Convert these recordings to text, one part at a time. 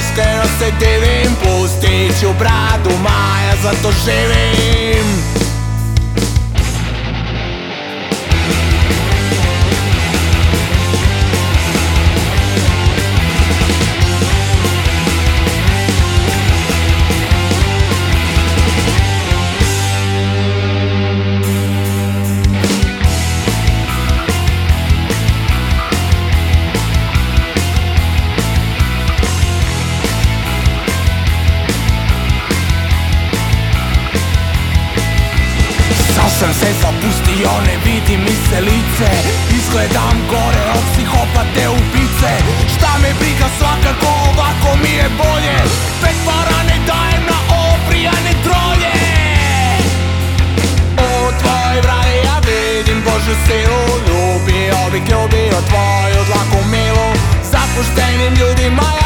iskreno se divim Pustit ću bradu maja, zato živim se zapustio, ne vidi mi se lice. Izgledam gore od psihopate ubice Šta me briga svakako ovako mi je bolje. Pet para ne dajem na oprijane troje U tvoj vraj ja vidim Božu silu Ljubio bih ljubio tvoju dlaku milu Zapuštenim ljudima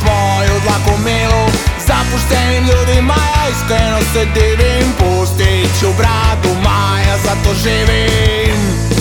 tvoju dlaku milu. Zapuštenim ljudima ja iskreno se divim. Pustit ću bradu maja, zato živim